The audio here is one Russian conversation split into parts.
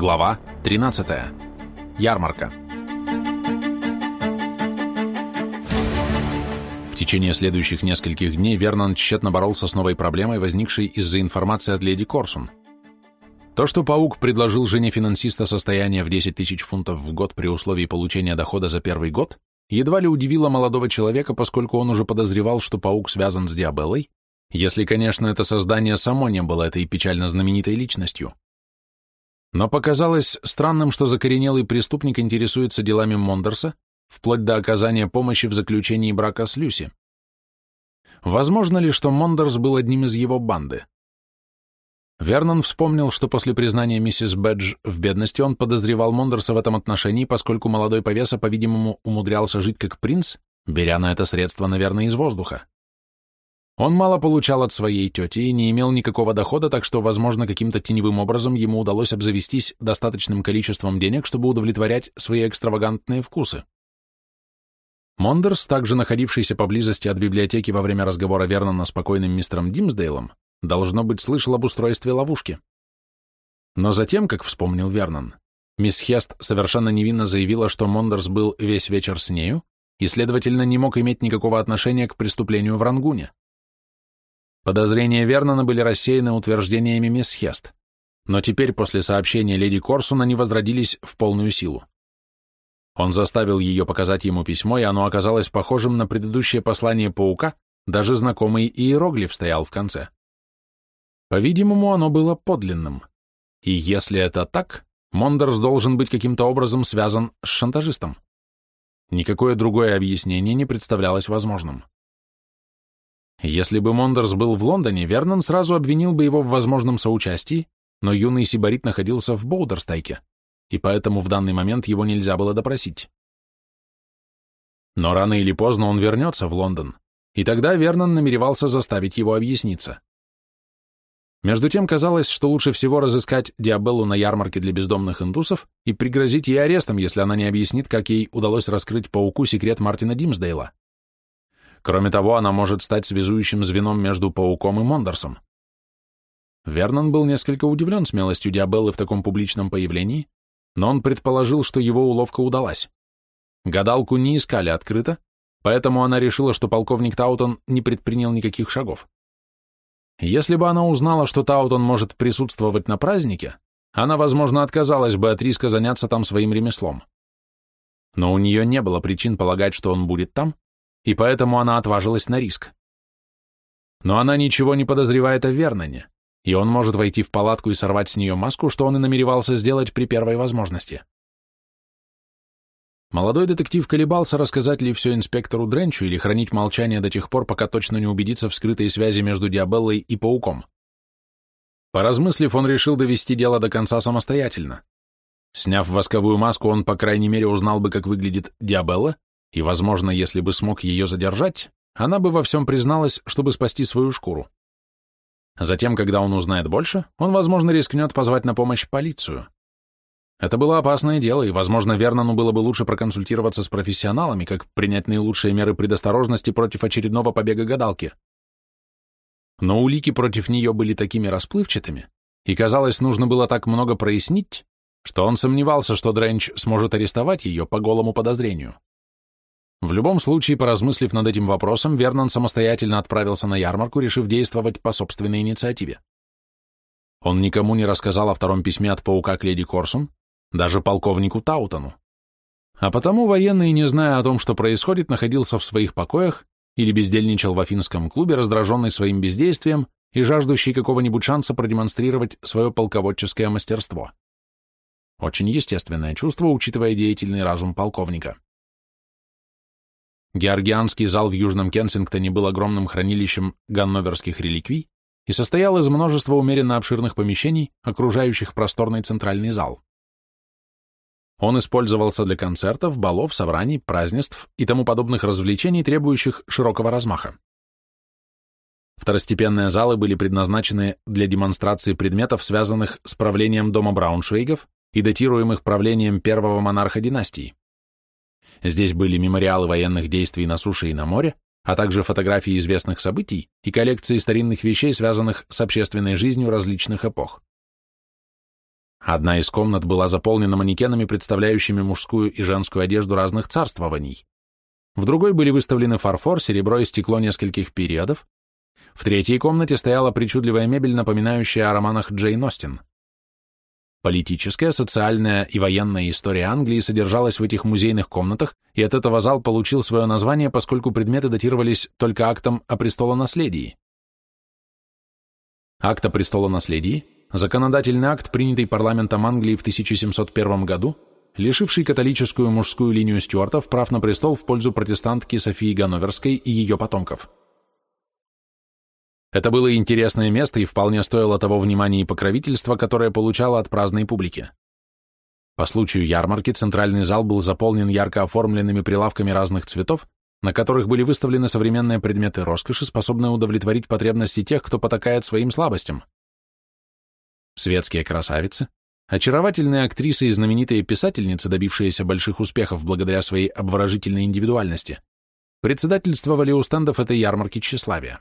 Глава 13. Ярмарка. В течение следующих нескольких дней Вернон тщетно боролся с новой проблемой, возникшей из-за информации от леди Корсун. То, что паук предложил жене финансиста состояние в 10 тысяч фунтов в год при условии получения дохода за первый год, едва ли удивило молодого человека, поскольку он уже подозревал, что паук связан с Диабеллой, если, конечно, это создание само не было этой печально знаменитой личностью. Но показалось странным, что закоренелый преступник интересуется делами Мондерса, вплоть до оказания помощи в заключении брака с Люси. Возможно ли, что Мондерс был одним из его банды? Вернон вспомнил, что после признания миссис Бэдж в бедности он подозревал Мондерса в этом отношении, поскольку молодой повеса, по-видимому, умудрялся жить как принц, беря на это средство, наверное, из воздуха. Он мало получал от своей тети и не имел никакого дохода, так что, возможно, каким-то теневым образом ему удалось обзавестись достаточным количеством денег, чтобы удовлетворять свои экстравагантные вкусы. Мондерс, также находившийся поблизости от библиотеки во время разговора Вернона с покойным мистером Димсдейлом, должно быть, слышал об устройстве ловушки. Но затем, как вспомнил Вернон, мисс Хест совершенно невинно заявила, что Мондерс был весь вечер с нею и, следовательно, не мог иметь никакого отношения к преступлению в Рангуне. Подозрения Вернона были рассеяны утверждениями мисс Хест, но теперь после сообщения леди Корсун они возродились в полную силу. Он заставил ее показать ему письмо, и оно оказалось похожим на предыдущее послание паука, даже знакомый иероглиф стоял в конце. По-видимому, оно было подлинным. И если это так, Мондерс должен быть каким-то образом связан с шантажистом. Никакое другое объяснение не представлялось возможным. Если бы Мондерс был в Лондоне, Вернон сразу обвинил бы его в возможном соучастии, но юный сибарит находился в Боудерстайке, и поэтому в данный момент его нельзя было допросить. Но рано или поздно он вернется в Лондон, и тогда Вернон намеревался заставить его объясниться. Между тем казалось, что лучше всего разыскать Диабеллу на ярмарке для бездомных индусов и пригрозить ей арестом, если она не объяснит, как ей удалось раскрыть пауку секрет Мартина Димсдейла. Кроме того, она может стать связующим звеном между Пауком и Мондерсом. Вернон был несколько удивлен смелостью Диабеллы в таком публичном появлении, но он предположил, что его уловка удалась. Гадалку не искали открыто, поэтому она решила, что полковник Таутон не предпринял никаких шагов. Если бы она узнала, что Таутон может присутствовать на празднике, она, возможно, отказалась бы от риска заняться там своим ремеслом. Но у нее не было причин полагать, что он будет там, и поэтому она отважилась на риск. Но она ничего не подозревает о Верноне, и он может войти в палатку и сорвать с нее маску, что он и намеревался сделать при первой возможности. Молодой детектив колебался, рассказать ли все инспектору Дренчу или хранить молчание до тех пор, пока точно не убедится в скрытой связи между Диабеллой и Пауком. Поразмыслив, он решил довести дело до конца самостоятельно. Сняв восковую маску, он, по крайней мере, узнал бы, как выглядит Диабелла, и, возможно, если бы смог ее задержать, она бы во всем призналась, чтобы спасти свою шкуру. Затем, когда он узнает больше, он, возможно, рискнет позвать на помощь полицию. Это было опасное дело, и, возможно, Вернону было бы лучше проконсультироваться с профессионалами, как принять наилучшие меры предосторожности против очередного побега гадалки. Но улики против нее были такими расплывчатыми, и, казалось, нужно было так много прояснить, что он сомневался, что Дренч сможет арестовать ее по голому подозрению. В любом случае, поразмыслив над этим вопросом, Вернон самостоятельно отправился на ярмарку, решив действовать по собственной инициативе. Он никому не рассказал о втором письме от паука к леди Корсун, даже полковнику Таутону. А потому военный, не зная о том, что происходит, находился в своих покоях или бездельничал в афинском клубе, раздраженный своим бездействием и жаждущий какого-нибудь шанса продемонстрировать свое полководческое мастерство. Очень естественное чувство, учитывая деятельный разум полковника. Георгианский зал в Южном Кенсингтоне был огромным хранилищем ганноверских реликвий и состоял из множества умеренно обширных помещений, окружающих просторный центральный зал. Он использовался для концертов, балов, собраний, празднеств и тому подобных развлечений, требующих широкого размаха. Второстепенные залы были предназначены для демонстрации предметов, связанных с правлением дома Брауншвейгов и датируемых правлением первого монарха династии. Здесь были мемориалы военных действий на суше и на море, а также фотографии известных событий и коллекции старинных вещей, связанных с общественной жизнью различных эпох. Одна из комнат была заполнена манекенами, представляющими мужскую и женскую одежду разных царствований. В другой были выставлены фарфор, серебро и стекло нескольких периодов. В третьей комнате стояла причудливая мебель, напоминающая о романах Джейн Остин. Политическая, социальная и военная история Англии содержалась в этих музейных комнатах, и от этого зал получил свое название, поскольку предметы датировались только актом о престолонаследии. Акт о престолонаследии – законодательный акт, принятый парламентом Англии в 1701 году, лишивший католическую мужскую линию стюартов прав на престол в пользу протестантки Софии Ганноверской и ее потомков. Это было интересное место и вполне стоило того внимания и покровительства, которое получало от праздной публики. По случаю ярмарки центральный зал был заполнен ярко оформленными прилавками разных цветов, на которых были выставлены современные предметы роскоши, способные удовлетворить потребности тех, кто потакает своим слабостям. Светские красавицы, очаровательные актрисы и знаменитые писательницы, добившиеся больших успехов благодаря своей обворожительной индивидуальности, председательствовали у стендов этой ярмарки тщеславия.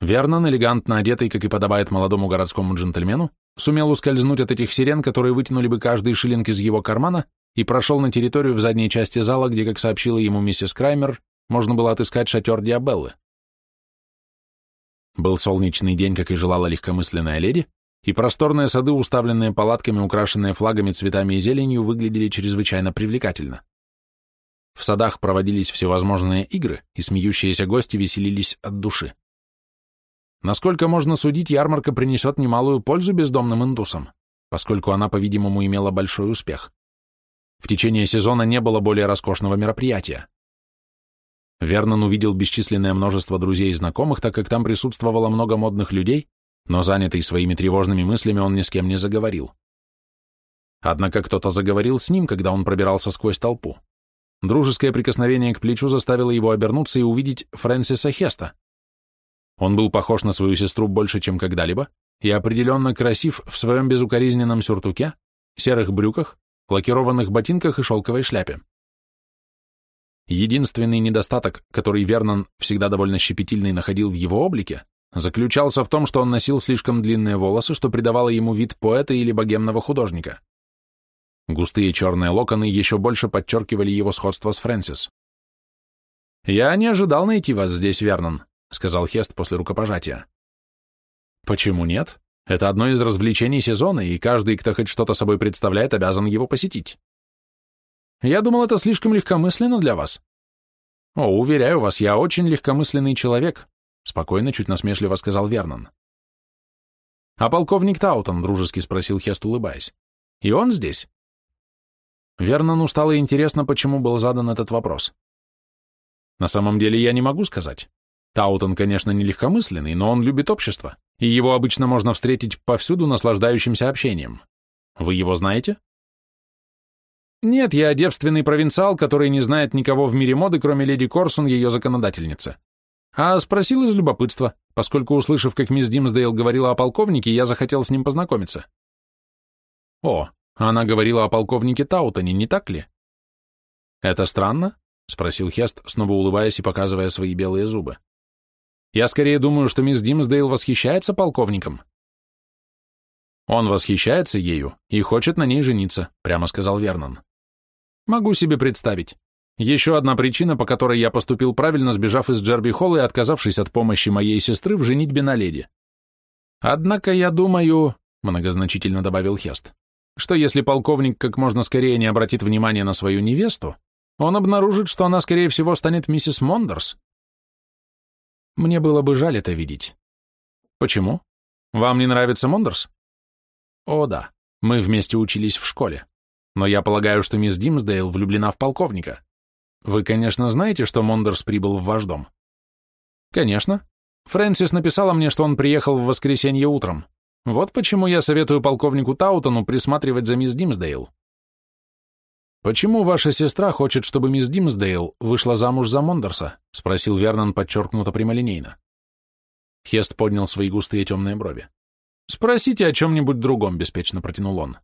Вернон, элегантно одетый, как и подобает молодому городскому джентльмену, сумел ускользнуть от этих сирен, которые вытянули бы каждый шиллинг из его кармана, и прошел на территорию в задней части зала, где, как сообщила ему миссис Краймер, можно было отыскать шатер Диабеллы. Был солнечный день, как и желала легкомысленная леди, и просторные сады, уставленные палатками, украшенные флагами, цветами и зеленью, выглядели чрезвычайно привлекательно. В садах проводились всевозможные игры, и смеющиеся гости веселились от души. Насколько можно судить, ярмарка принесет немалую пользу бездомным индусам, поскольку она, по-видимому, имела большой успех. В течение сезона не было более роскошного мероприятия. Вернон увидел бесчисленное множество друзей и знакомых, так как там присутствовало много модных людей, но занятый своими тревожными мыслями он ни с кем не заговорил. Однако кто-то заговорил с ним, когда он пробирался сквозь толпу. Дружеское прикосновение к плечу заставило его обернуться и увидеть Фрэнсиса Хеста. Он был похож на свою сестру больше, чем когда-либо, и определенно красив в своем безукоризненном сюртуке, серых брюках, лакированных ботинках и шелковой шляпе. Единственный недостаток, который Вернон, всегда довольно щепетильный, находил в его облике, заключался в том, что он носил слишком длинные волосы, что придавало ему вид поэта или богемного художника. Густые черные локоны еще больше подчеркивали его сходство с Фрэнсис. «Я не ожидал найти вас здесь, Вернон», — сказал Хест после рукопожатия. «Почему нет? Это одно из развлечений сезона, и каждый, кто хоть что-то собой представляет, обязан его посетить. Я думал, это слишком легкомысленно для вас». «О, уверяю вас, я очень легкомысленный человек», — спокойно, чуть насмешливо сказал Вернон. «А полковник Таутон?» — дружески спросил Хест, улыбаясь. «И он здесь?» Вернону стало интересно, почему был задан этот вопрос. «На самом деле я не могу сказать. Таутон, конечно, не легкомысленный, но он любит общество, и его обычно можно встретить повсюду наслаждающимся общением. Вы его знаете? Нет, я девственный провинциал, который не знает никого в мире моды, кроме леди Корсун, ее законодательницы. А спросил из любопытства, поскольку, услышав, как мисс Димсдейл говорила о полковнике, я захотел с ним познакомиться. О, она говорила о полковнике Таутоне, не так ли? Это странно? — спросил Хест, снова улыбаясь и показывая свои белые зубы. Я скорее думаю, что мисс Димсдейл восхищается полковником. Он восхищается ею и хочет на ней жениться, прямо сказал Вернон. Могу себе представить. Еще одна причина, по которой я поступил правильно, сбежав из Джерби Холла и отказавшись от помощи моей сестры в женитьбе на леди. Однако я думаю, многозначительно добавил Хест, что если полковник как можно скорее не обратит внимания на свою невесту, он обнаружит, что она, скорее всего, станет миссис Мондерс, мне было бы жаль это видеть. Почему? Вам не нравится Мондерс? О, да. Мы вместе учились в школе. Но я полагаю, что мисс Димсдейл влюблена в полковника. Вы, конечно, знаете, что Мондерс прибыл в ваш дом? Конечно. Фрэнсис написала мне, что он приехал в воскресенье утром. Вот почему я советую полковнику Таутону присматривать за мисс Димсдейл. «Почему ваша сестра хочет, чтобы мисс Димсдейл вышла замуж за Мондерса?» — спросил Вернон подчеркнуто прямолинейно. Хест поднял свои густые темные брови. «Спросите о чем-нибудь другом», — беспечно протянул он.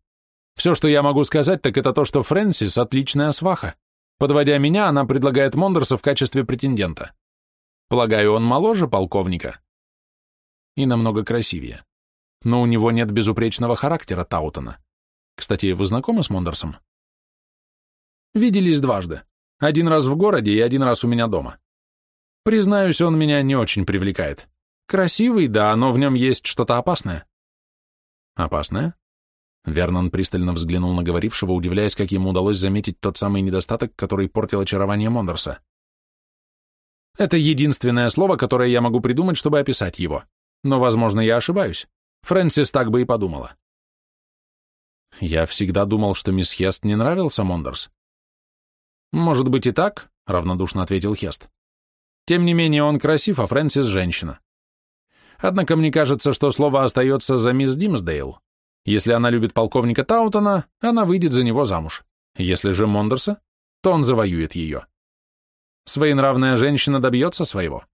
«Все, что я могу сказать, так это то, что Фрэнсис — отличная сваха. Подводя меня, она предлагает Мондерса в качестве претендента. Полагаю, он моложе полковника?» «И намного красивее». но у него нет безупречного характера Таутона. Кстати, вы знакомы с Мондерсом? Виделись дважды. Один раз в городе и один раз у меня дома. Признаюсь, он меня не очень привлекает. Красивый, да, но в нем есть что-то опасное. Опасное? Вернон пристально взглянул на говорившего, удивляясь, как ему удалось заметить тот самый недостаток, который портил очарование Мондерса. Это единственное слово, которое я могу придумать, чтобы описать его. Но, возможно, я ошибаюсь. Фрэнсис так бы и подумала. Я всегда думал, что мисс Хест не нравился Мондерс. Может быть и так, равнодушно ответил Хест. Тем не менее, он красив, а Фрэнсис — женщина. Однако мне кажется, что слово остается за мисс Димсдейл. Если она любит полковника Таутона, она выйдет за него замуж. Если же Мондерса, то он завоюет ее. Своенравная женщина добьется своего.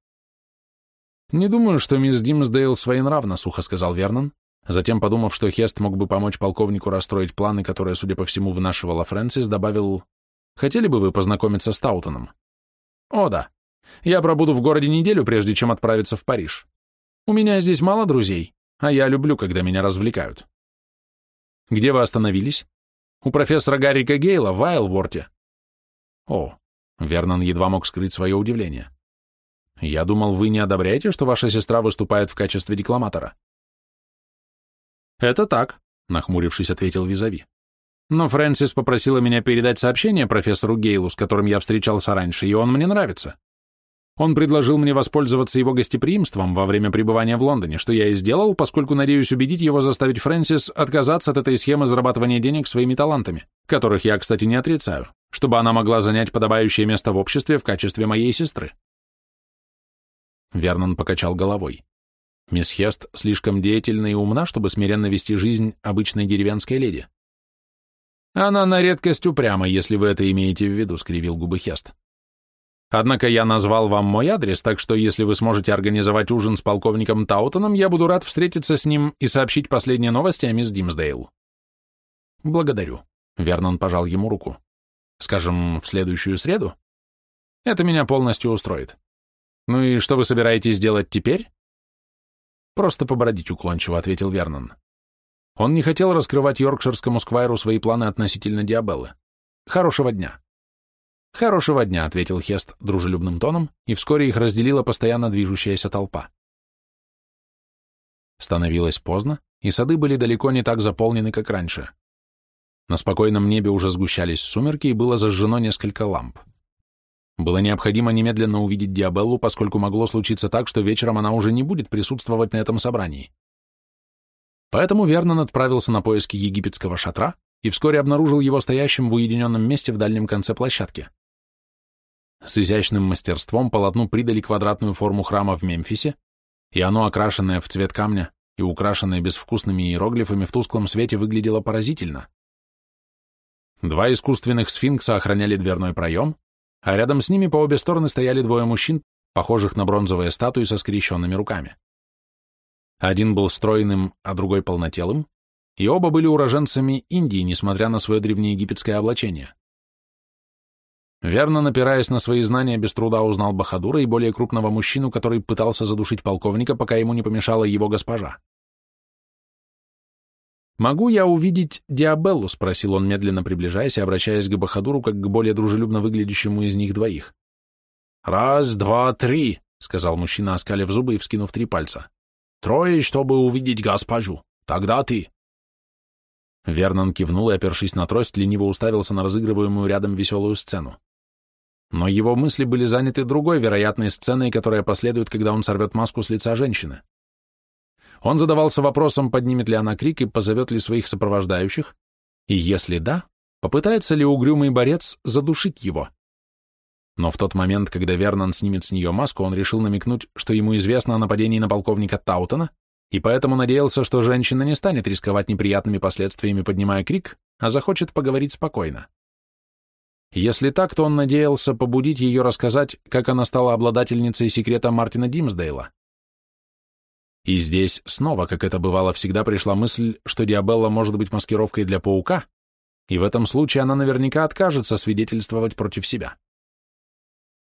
«Не думаю, что мисс Димсдейл своенравна», — сухо сказал Вернон, затем, подумав, что Хест мог бы помочь полковнику расстроить планы, которые, судя по всему, вынашивала Фрэнсис, добавил, «Хотели бы вы познакомиться с Таутоном?» «О, да. Я пробуду в городе неделю, прежде чем отправиться в Париж. У меня здесь мало друзей, а я люблю, когда меня развлекают». «Где вы остановились?» «У профессора Гаррика Гейла в Айлворте». «О», — Вернон едва мог скрыть свое удивление. Я думал, вы не одобряете, что ваша сестра выступает в качестве декламатора. Это так, нахмурившись, ответил Визави. Но Фрэнсис попросила меня передать сообщение профессору Гейлу, с которым я встречался раньше, и он мне нравится. Он предложил мне воспользоваться его гостеприимством во время пребывания в Лондоне, что я и сделал, поскольку надеюсь убедить его заставить Фрэнсис отказаться от этой схемы зарабатывания денег своими талантами, которых я, кстати, не отрицаю, чтобы она могла занять подобающее место в обществе в качестве моей сестры. Вернон покачал головой. Мисс Хест слишком деятельна и умна, чтобы смиренно вести жизнь обычной деревенской леди. Она на редкость упряма, если вы это имеете в виду, скривил губы Хест. Однако я назвал вам мой адрес, так что если вы сможете организовать ужин с полковником Таутоном, я буду рад встретиться с ним и сообщить последние новости о мисс Димсдейл. Благодарю. Вернон пожал ему руку. Скажем, в следующую среду? Это меня полностью устроит. «Ну и что вы собираетесь делать теперь?» «Просто побродить уклончиво», — ответил Вернон. Он не хотел раскрывать йоркширскому сквайру свои планы относительно Диабеллы. «Хорошего дня». «Хорошего дня», — ответил Хест дружелюбным тоном, и вскоре их разделила постоянно движущаяся толпа. Становилось поздно, и сады были далеко не так заполнены, как раньше. На спокойном небе уже сгущались сумерки, и было зажжено несколько ламп. Было необходимо немедленно увидеть Диабеллу, поскольку могло случиться так, что вечером она уже не будет присутствовать на этом собрании. Поэтому Вернон отправился на поиски египетского шатра и вскоре обнаружил его стоящим в уединенном месте в дальнем конце площадки. С изящным мастерством полотну придали квадратную форму храма в Мемфисе, и оно, окрашенное в цвет камня и украшенное безвкусными иероглифами, в тусклом свете выглядело поразительно. Два искусственных сфинкса охраняли дверной проем, а рядом с ними по обе стороны стояли двое мужчин, похожих на бронзовые статуи со скрещенными руками. Один был стройным, а другой полнотелым, и оба были уроженцами Индии, несмотря на свое древнеегипетское облачение. Верно, напираясь на свои знания, без труда узнал Бахадура и более крупного мужчину, который пытался задушить полковника, пока ему не помешала его госпожа. «Могу я увидеть Диабеллу?» — спросил он, медленно приближаясь и обращаясь к Бахадуру, как к более дружелюбно выглядящему из них двоих. «Раз, два, три», — сказал мужчина, оскалив зубы и вскинув три пальца. «Трое, чтобы увидеть госпожу. Тогда ты». Вернон кивнул и, опершись на трость, лениво уставился на разыгрываемую рядом веселую сцену. Но его мысли были заняты другой вероятной сценой, которая последует, когда он сорвет маску с лица женщины. Он задавался вопросом, поднимет ли она крик и позовет ли своих сопровождающих, и если да, попытается ли угрюмый борец задушить его. Но в тот момент, когда Вернон снимет с нее маску, он решил намекнуть, что ему известно о нападении на полковника Таутона, и поэтому надеялся, что женщина не станет рисковать неприятными последствиями, поднимая крик, а захочет поговорить спокойно. Если так, то он надеялся побудить ее рассказать, как она стала обладательницей секрета Мартина Димсдейла. И здесь снова, как это бывало всегда, пришла мысль, что Диабелла может быть маскировкой для паука, и в этом случае она наверняка откажется свидетельствовать против себя.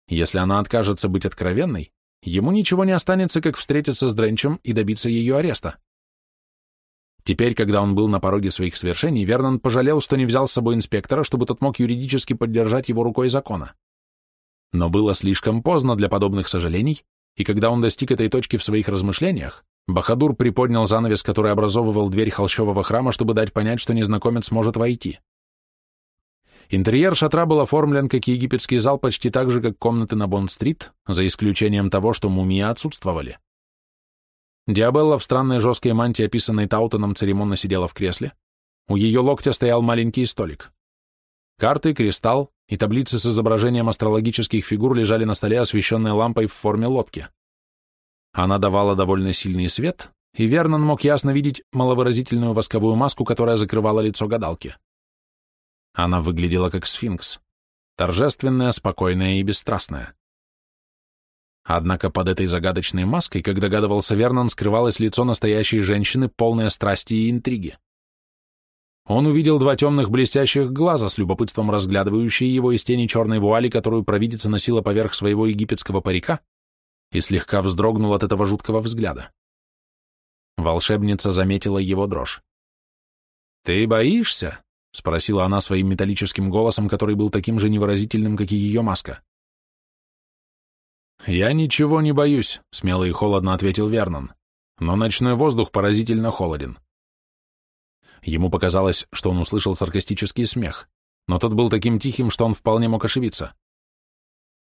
Если она откажется быть откровенной, ему ничего не останется, как встретиться с Дренчем и добиться ее ареста. Теперь, когда он был на пороге своих свершений, Вернон пожалел, что не взял с собой инспектора, чтобы тот мог юридически поддержать его рукой закона. Но было слишком поздно для подобных сожалений, и когда он достиг этой точки в своих размышлениях, Бахадур приподнял занавес, который образовывал дверь холщового храма, чтобы дать понять, что незнакомец может войти. Интерьер шатра был оформлен как египетский зал почти так же, как комнаты на Бонд-стрит, за исключением того, что мумии отсутствовали. Диабелла в странной жесткой мантии, описанной Таутоном, церемонно сидела в кресле. У ее локтя стоял маленький столик. Карты, кристалл и таблицы с изображением астрологических фигур лежали на столе, освещенные лампой в форме лодки. Она давала довольно сильный свет, и Вернон мог ясно видеть маловыразительную восковую маску, которая закрывала лицо гадалки. Она выглядела как сфинкс, торжественная, спокойная и бесстрастная. Однако под этой загадочной маской, как догадывался Вернон, скрывалось лицо настоящей женщины, полное страсти и интриги. Он увидел два темных блестящих глаза, с любопытством разглядывающие его из тени черной вуали, которую провидица носила поверх своего египетского парика, и слегка вздрогнул от этого жуткого взгляда. Волшебница заметила его дрожь. «Ты боишься?» — спросила она своим металлическим голосом, который был таким же невыразительным, как и ее маска. «Я ничего не боюсь», — смело и холодно ответил Вернон, «но ночной воздух поразительно холоден». Ему показалось, что он услышал саркастический смех, но тот был таким тихим, что он вполне мог ошибиться.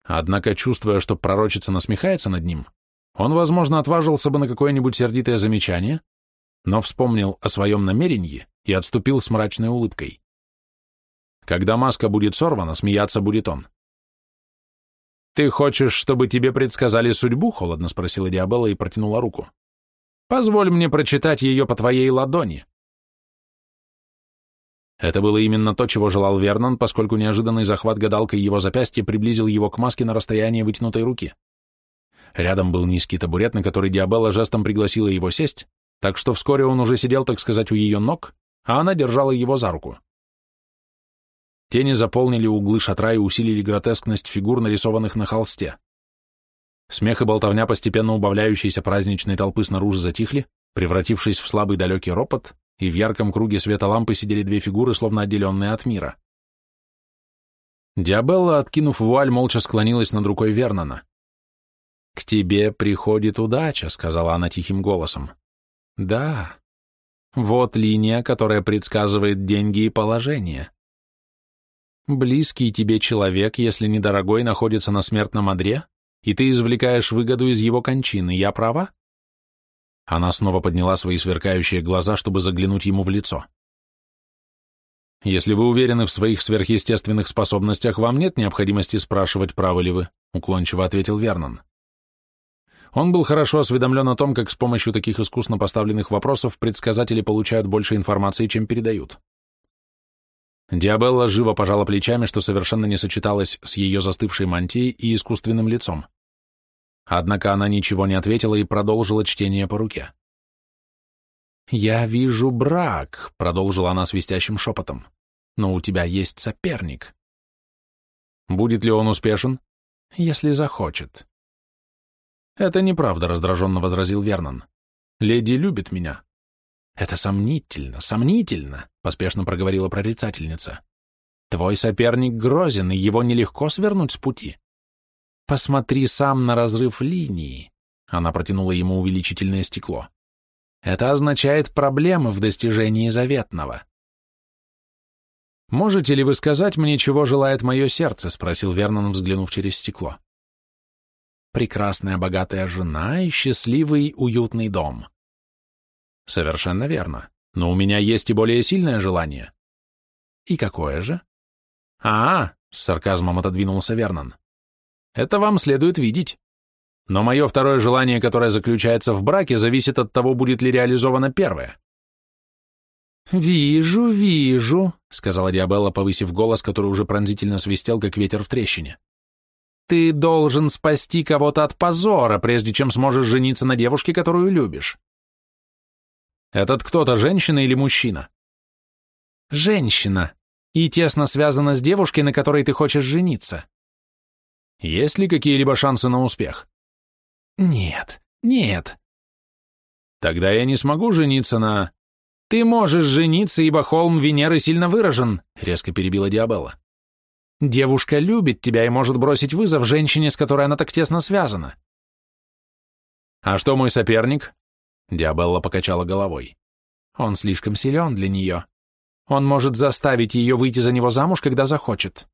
Однако, чувствуя, что пророчица насмехается над ним, он, возможно, отважился бы на какое-нибудь сердитое замечание, но вспомнил о своем намерении и отступил с мрачной улыбкой. Когда маска будет сорвана, смеяться будет он. «Ты хочешь, чтобы тебе предсказали судьбу?» — холодно спросила Диабелла и протянула руку. «Позволь мне прочитать ее по твоей ладони». Это было именно то, чего желал Вернон, поскольку неожиданный захват гадалкой его запястья приблизил его к маске на расстояние вытянутой руки. Рядом был низкий табурет, на который Диабелла жестом пригласила его сесть, так что вскоре он уже сидел, так сказать, у ее ног, а она держала его за руку. Тени заполнили углы шатра и усилили гротескность фигур, нарисованных на холсте. Смех и болтовня постепенно убавляющейся праздничной толпы снаружи затихли, превратившись в слабый далекий ропот, и в ярком круге света лампы сидели две фигуры, словно отделенные от мира. Диабелла, откинув вуаль, молча склонилась над рукой Вернона. «К тебе приходит удача», — сказала она тихим голосом. Да. Вот линия, которая предсказывает деньги и положение. Близкий тебе человек, если недорогой, находится на смертном одре, и ты извлекаешь выгоду из его кончины. Я права? Она снова подняла свои сверкающие глаза, чтобы заглянуть ему в лицо. «Если вы уверены в своих сверхъестественных способностях, вам нет необходимости спрашивать, правы ли вы», — уклончиво ответил Вернон. Он был хорошо осведомлен о том, как с помощью таких искусно поставленных вопросов предсказатели получают больше информации, чем передают. Диабелла живо пожала плечами, что совершенно не сочеталось с ее застывшей мантией и искусственным лицом. Однако она ничего не ответила и продолжила чтение по руке. «Я вижу брак», — продолжила она свистящим шепотом, — «но у тебя есть соперник». «Будет ли он успешен?» «Если захочет». «Это неправда», — раздраженно возразил Вернон. «Леди любит меня». «Это сомнительно, сомнительно», — поспешно проговорила прорицательница. «Твой соперник грозен, и его нелегко свернуть с пути. Посмотри сам на разрыв линии». Она протянула ему увеличительное стекло. «Это означает проблемы в достижении заветного». «Можете ли вы сказать мне, чего желает мое сердце?» — спросил Вернон, взглянув через стекло прекрасная богатая жена и счастливый уютный дом. Совершенно верно, но у меня есть и более сильное желание. И какое же? А, с сарказмом отодвинулся Вернон. Это вам следует видеть. Но мое второе желание, которое заключается в браке, зависит от того, будет ли реализовано первое. «Вижу, вижу», — сказала Диабелла, повысив голос, который уже пронзительно свистел, как ветер в трещине. Ты должен спасти кого-то от позора, прежде чем сможешь жениться на девушке, которую любишь. Этот кто-то женщина или мужчина? Женщина. И тесно связана с девушкой, на которой ты хочешь жениться. Есть ли какие-либо шансы на успех? Нет, нет. Тогда я не смогу жениться на... «Ты можешь жениться, ибо холм Венеры сильно выражен», — резко перебила Диабелла. «Девушка любит тебя и может бросить вызов женщине, с которой она так тесно связана». «А что мой соперник?» Диабелла покачала головой. «Он слишком силен для нее. Он может заставить ее выйти за него замуж, когда захочет».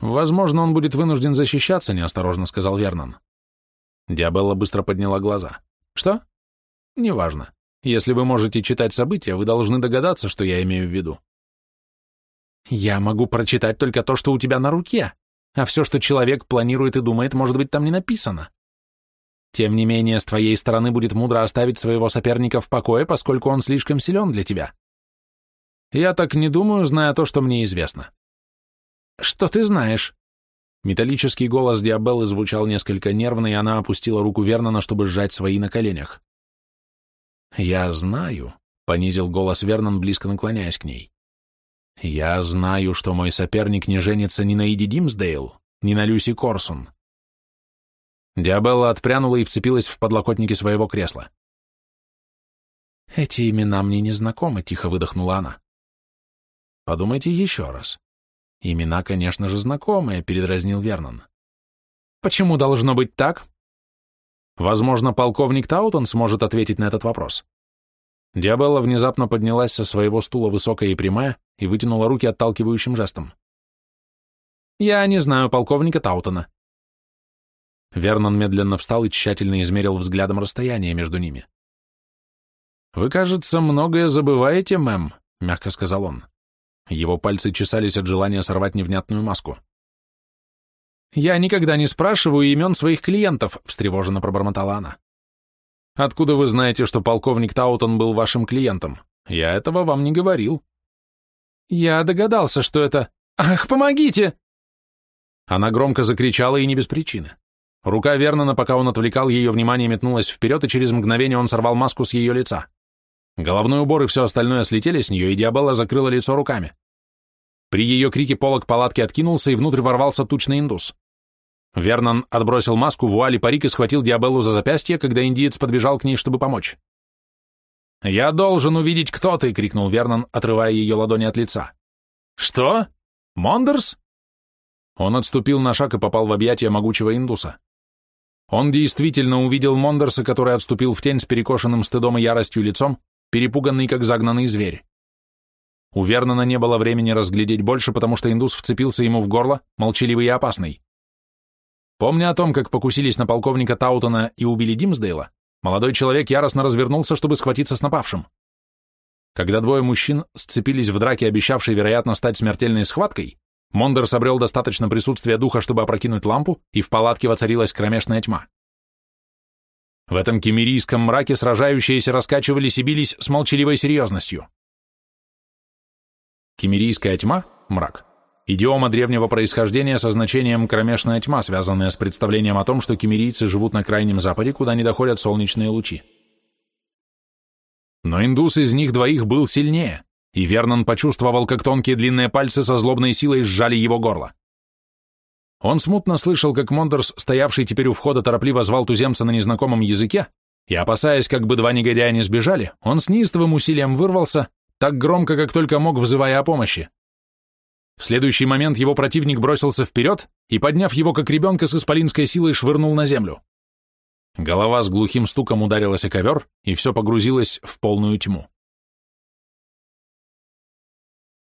«Возможно, он будет вынужден защищаться», — неосторожно сказал Вернон. Диабелла быстро подняла глаза. «Что?» «Неважно. Если вы можете читать события, вы должны догадаться, что я имею в виду. Я могу прочитать только то, что у тебя на руке, а все, что человек планирует и думает, может быть, там не написано. Тем не менее, с твоей стороны будет мудро оставить своего соперника в покое, поскольку он слишком силен для тебя. Я так не думаю, зная то, что мне известно. Что ты знаешь? Металлический голос Диабеллы звучал несколько нервно, и она опустила руку Вернона, чтобы сжать свои на коленях. «Я знаю», — понизил голос Вернон, близко наклоняясь к ней. «Я знаю, что мой соперник не женится ни на Иди Димсдейл, ни на Люси Корсун». Диабелла отпрянула и вцепилась в подлокотники своего кресла. «Эти имена мне не знакомы», — тихо выдохнула она. «Подумайте еще раз. Имена, конечно же, знакомые», — передразнил Вернон. «Почему должно быть так?» Возможно, полковник Таутон сможет ответить на этот вопрос. Диабелла внезапно поднялась со своего стула высокая и прямая и вытянула руки отталкивающим жестом. «Я не знаю полковника Таутона». Вернон медленно встал и тщательно измерил взглядом расстояние между ними. «Вы, кажется, многое забываете, мэм», — мягко сказал он. Его пальцы чесались от желания сорвать невнятную маску. «Я никогда не спрашиваю имен своих клиентов», — встревоженно пробормотала она. «Откуда вы знаете, что полковник Таутон был вашим клиентом? Я этого вам не говорил». «Я догадался, что это... Ах, помогите!» Она громко закричала и не без причины. Рука Вернона, пока он отвлекал ее внимание, метнулась вперед, и через мгновение он сорвал маску с ее лица. Головной убор и все остальное слетели с нее, и Диабелла закрыла лицо руками. При ее крике полок палатки откинулся, и внутрь ворвался тучный индус. Вернон отбросил маску, вуаль и парик и схватил Диабеллу за запястье, когда индиец подбежал к ней, чтобы помочь. «Я должен увидеть, кто ты!» — крикнул Вернон, отрывая ее ладони от лица. «Что? Мондерс?» Он отступил на шаг и попал в объятия могучего индуса. Он действительно увидел Мондерса, который отступил в тень с перекошенным стыдом и яростью лицом, перепуганный, как загнанный зверь. У Вернона не было времени разглядеть больше, потому что индус вцепился ему в горло, молчаливый и опасный. Помня о том, как покусились на полковника Таутона и убили Димсдейла, молодой человек яростно развернулся, чтобы схватиться с напавшим. Когда двое мужчин сцепились в драке, обещавшей, вероятно, стать смертельной схваткой, Мондерс обрел достаточно присутствия духа, чтобы опрокинуть лампу, и в палатке воцарилась кромешная тьма. В этом кемерийском мраке сражающиеся раскачивались и бились с молчаливой серьезностью. Кемерийская тьма, мрак, идиома древнего происхождения со значением «кромешная тьма», связанная с представлением о том, что кемерийцы живут на Крайнем Западе, куда не доходят солнечные лучи. Но индус из них двоих был сильнее, и Вернон почувствовал, как тонкие длинные пальцы со злобной силой сжали его горло. Он смутно слышал, как Мондерс, стоявший теперь у входа, торопливо звал туземца на незнакомом языке, и, опасаясь, как бы два негодяя не сбежали, он с неистовым усилием вырвался так громко, как только мог, взывая о помощи. В следующий момент его противник бросился вперед и, подняв его как ребенка с исполинской силой, швырнул на землю. Голова с глухим стуком ударилась о ковер, и все погрузилось в полную тьму.